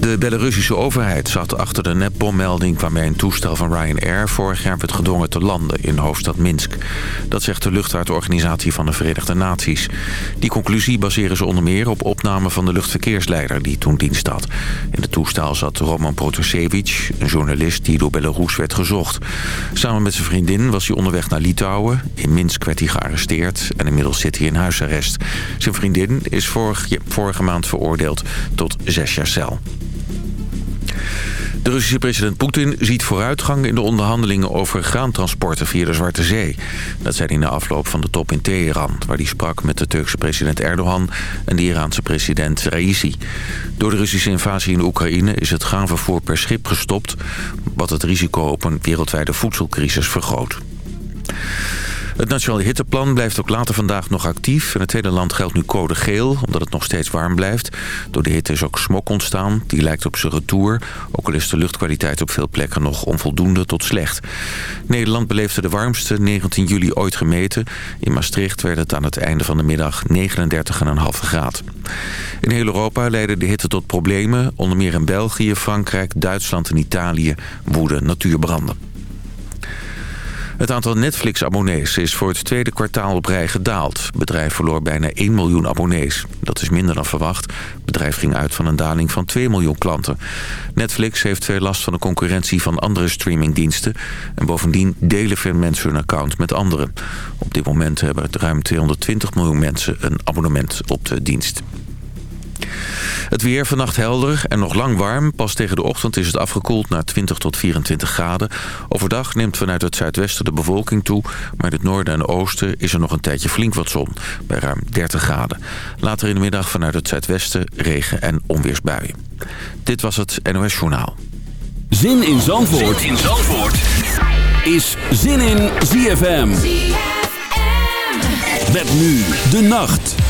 De Belarussische overheid zat achter de nepbommelding... waarmee een toestel van Ryanair vorig jaar werd gedwongen te landen in hoofdstad Minsk. Dat zegt de luchtvaartorganisatie van de Verenigde Naties. Die conclusie baseren ze onder meer op opname van de luchtverkeersleider... die toen dienst had. In het toestel zat Roman Protasevich, een journalist die door Belarus werd gezocht. Samen met zijn vriendin was hij onderweg naar Litouwen. In Minsk werd hij gearresteerd en inmiddels zit hij in huisarrest. Zijn vriendin is vorige maand veroordeeld tot zes jaar cel. De Russische president Poetin ziet vooruitgang in de onderhandelingen over graantransporten via de Zwarte Zee. Dat zei hij na afloop van de top in Teheran, waar hij sprak met de Turkse president Erdogan en de Iraanse president Raisi. Door de Russische invasie in Oekraïne is het graanvervoer per schip gestopt, wat het risico op een wereldwijde voedselcrisis vergroot. Het Nationale Hitteplan blijft ook later vandaag nog actief. In het hele land geldt nu code geel, omdat het nog steeds warm blijft. Door de hitte is ook smok ontstaan. Die lijkt op zijn retour. Ook al is de luchtkwaliteit op veel plekken nog onvoldoende tot slecht. Nederland beleefde de warmste 19 juli ooit gemeten. In Maastricht werd het aan het einde van de middag 39,5 graad. In heel Europa leidde de hitte tot problemen. Onder meer in België, Frankrijk, Duitsland en Italië woeden natuurbranden. Het aantal Netflix-abonnees is voor het tweede kwartaal op rij gedaald. Het bedrijf verloor bijna 1 miljoen abonnees. Dat is minder dan verwacht. Het bedrijf ging uit van een daling van 2 miljoen klanten. Netflix heeft veel last van de concurrentie van andere streamingdiensten. En bovendien delen veel mensen hun account met anderen. Op dit moment hebben ruim 220 miljoen mensen een abonnement op de dienst. Het weer vannacht helder en nog lang warm. Pas tegen de ochtend is het afgekoeld naar 20 tot 24 graden. Overdag neemt vanuit het zuidwesten de bewolking toe. Maar in het noorden en oosten is er nog een tijdje flink wat zon. Bij ruim 30 graden. Later in de middag vanuit het zuidwesten regen- en onweersbuien. Dit was het NOS Journaal. Zin in Zandvoort, zin in Zandvoort. is Zin in ZFM. ZFM. Met nu de nacht.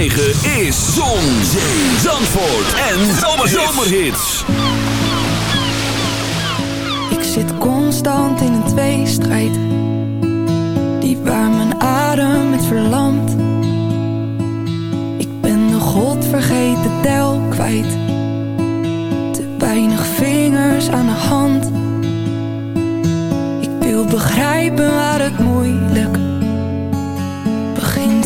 106.9 is Zon, Zee, Zandvoort en Zomerhits. Ik zit constant in een tweestrijd. Die waar mijn adem met verlamt. Ik ben de godvergeten tel kwijt. Te weinig vingers aan de hand. Ik wil begrijpen waar het moeilijk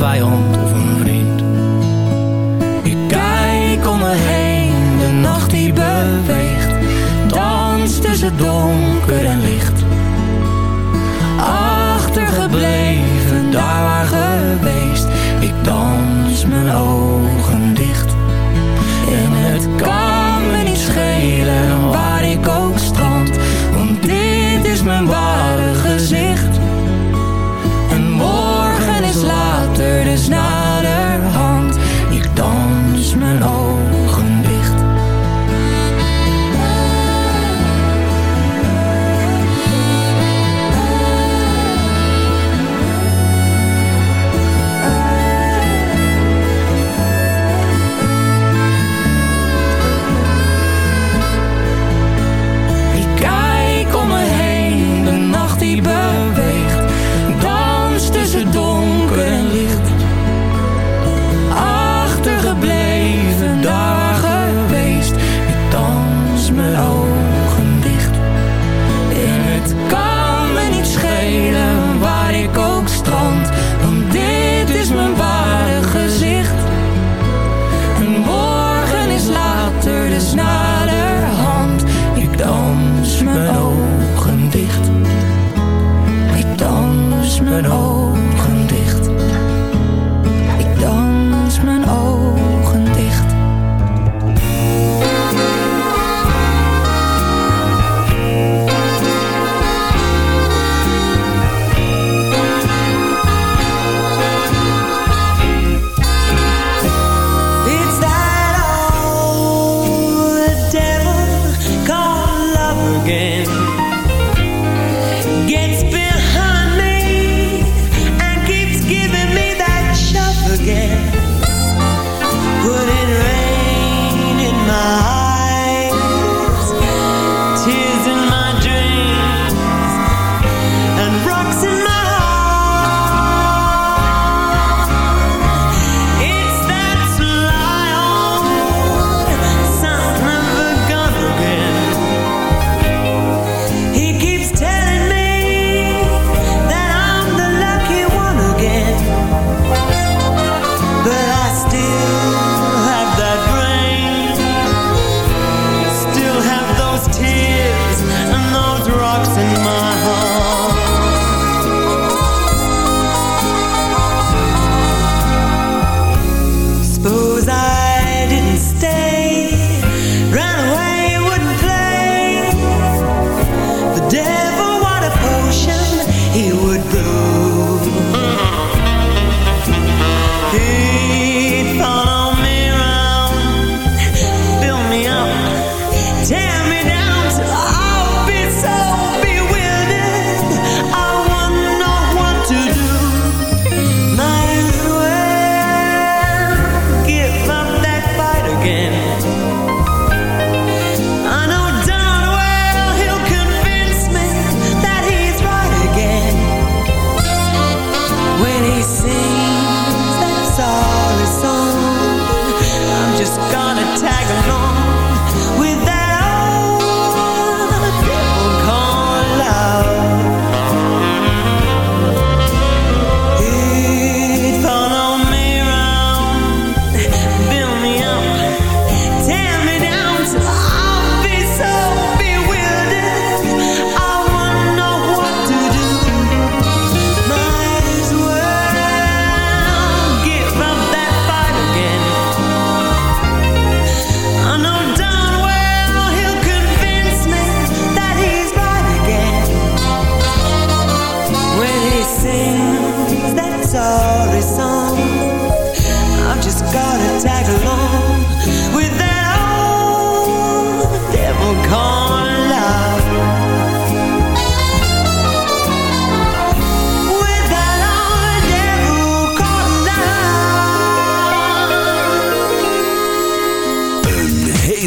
vijand of een vriend. Ik kijk om me heen, de nacht die beweegt, danst tussen donker en licht. Achtergebleven, daar waar geweest, ik dans mijn ogen dicht. En het kan me niet schelen waar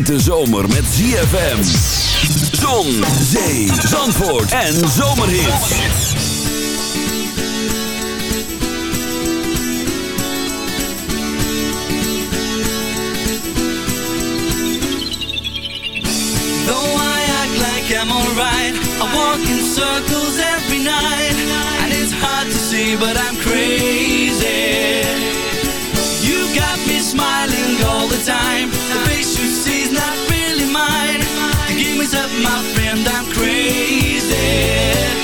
hete zomer met ZFM. Zon, zee, zandvoort en zomerhit. Though I act like I'm alright, I walk in circles every night. And it's hard to see, but I'm crazy. You got me smiling all the time. my friend, I'm crazy.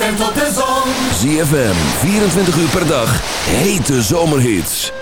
op de zon. ZFM, 24 uur per dag, hete zomerhits.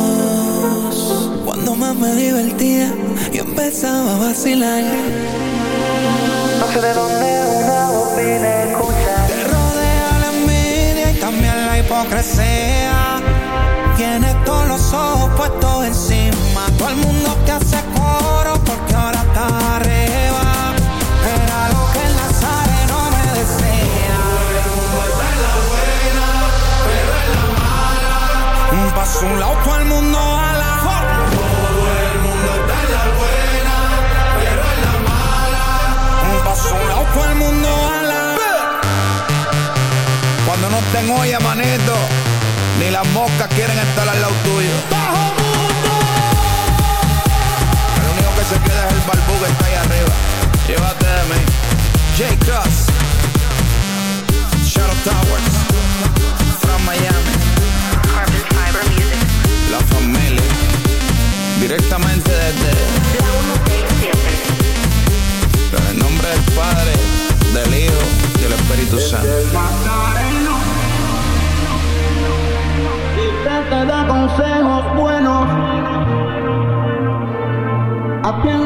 me divertía, yo empezaba a vacilar. No sé de dónde una voz viene escucha. Te rodea la envidia y también la hipocresía. Tienes todos los ojos puestos encima. Todo el mundo te hace coro porque ahora estás arriba. Era lo que el Nazareno me decía. Un paso a un lado, todo el mundo olla, manito, ni las moscas quieren estar al lado tuyo. El único que se queda es el barbú que está ahí arriba. Llévate de mí. J. Cross. Shadow Towers. From Miami. Carbon Fiber Music. La familia. Directamente desde. En el nombre del Padre, del Hijo y del Espíritu Santo. Te da consejos buenos. Quien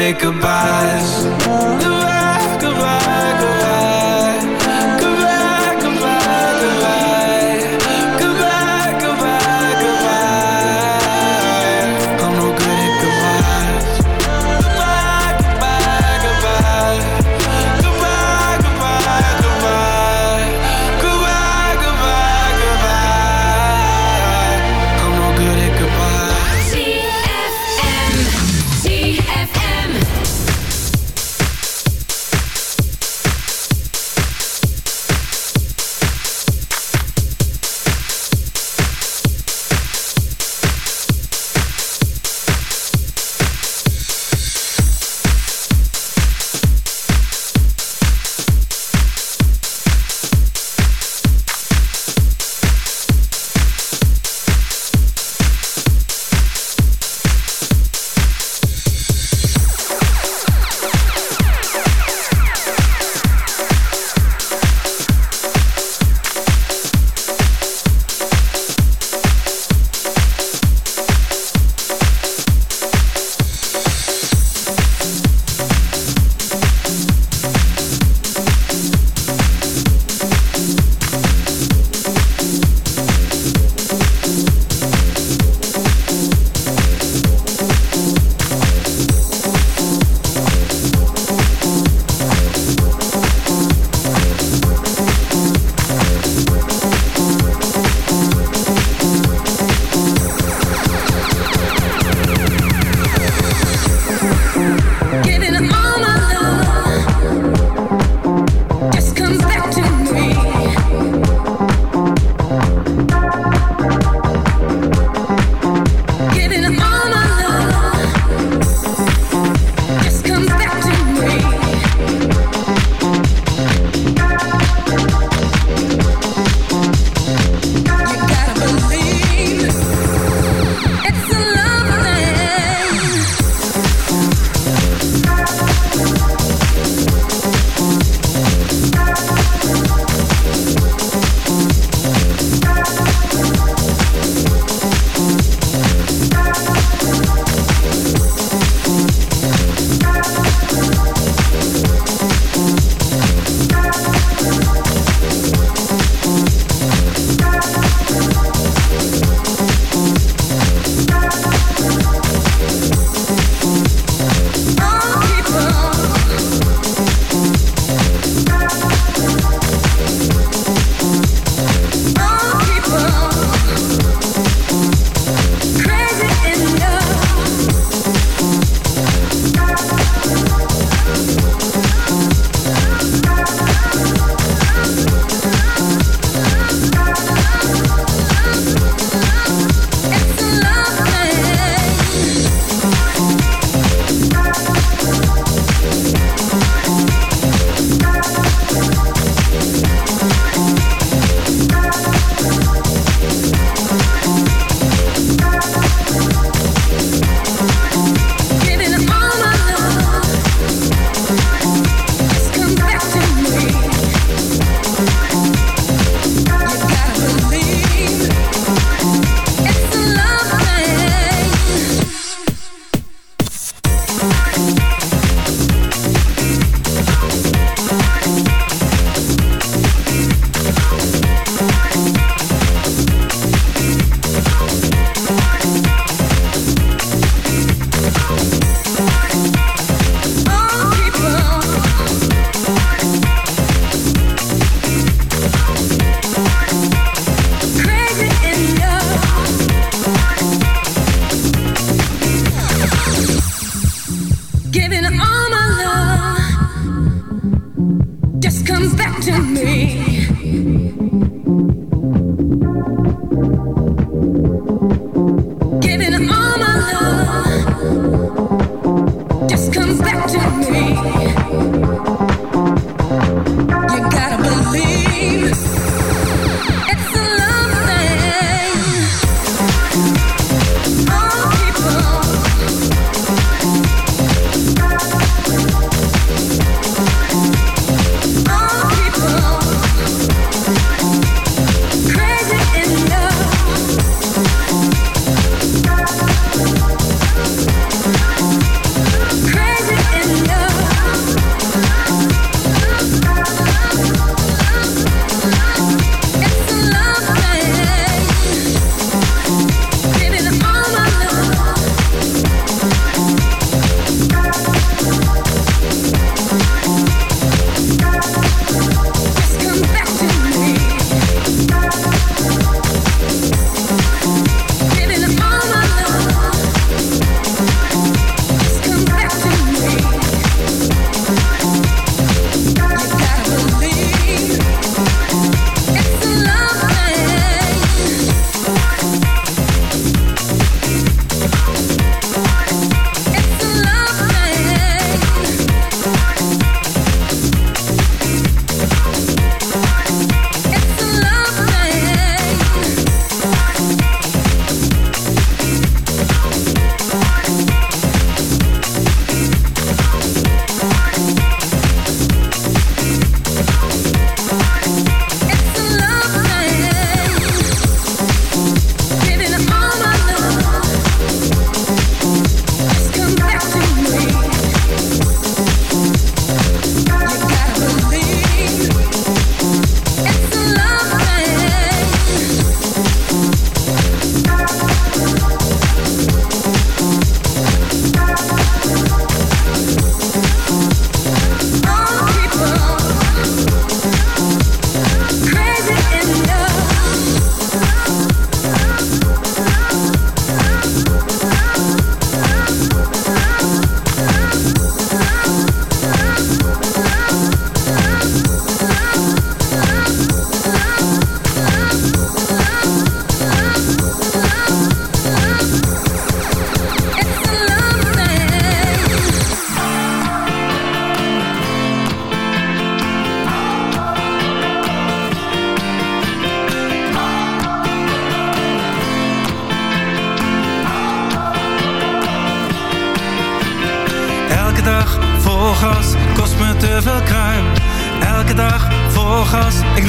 it goodbyes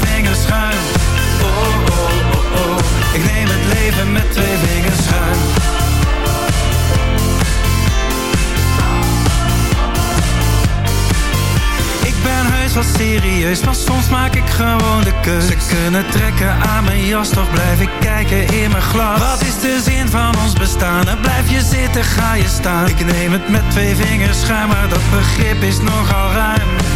vingers ik neem het leven met twee vingers schuim. Ik ben heus wel serieus, maar soms maak ik gewoon de keus. Ze kunnen trekken aan mijn jas, toch blijf ik kijken in mijn glas. Wat is de zin van ons bestaan? En blijf je zitten, ga je staan. Ik neem het met twee vingers schuim, maar dat begrip is nogal ruim.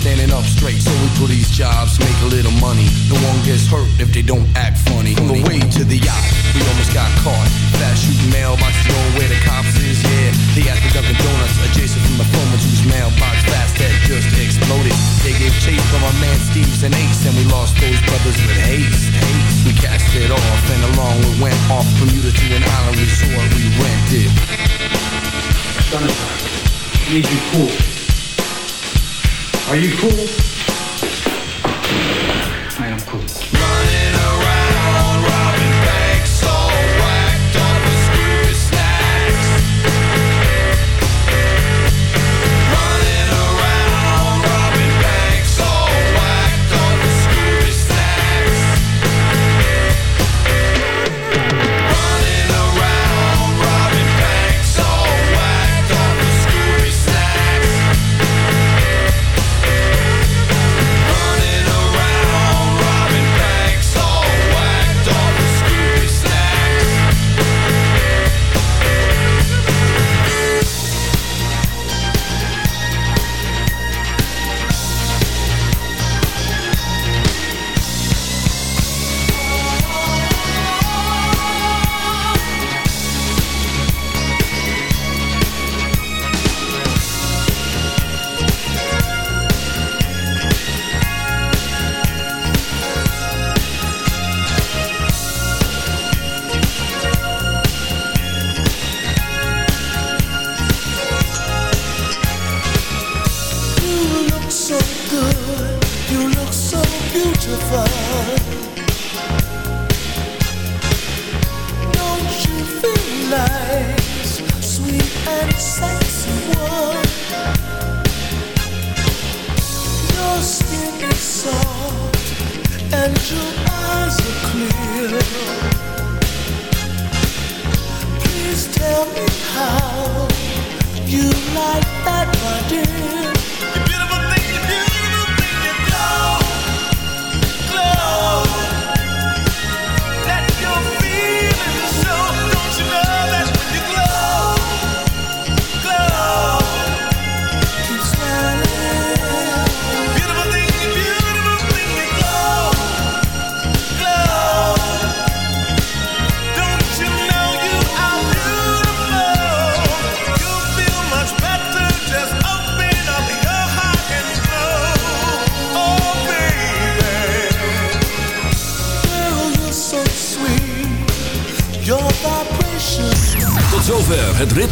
standing up straight. So we do these jobs, make a little money. No one gets hurt if they don't act funny. On the way to the yacht, we almost got caught. Fast shooting mailboxes, knowing where the cops is. Yeah, they at the Dunkin' Donuts, adjacent from the Foreman's whose mailbox fast that just exploded. They gave chase from our man Steve's and Ace, and we lost those brothers with haste. haste. We cast it off, and along we went off from Bermuda to an island resort we rented. Sunshine, need you cool. Are you cool?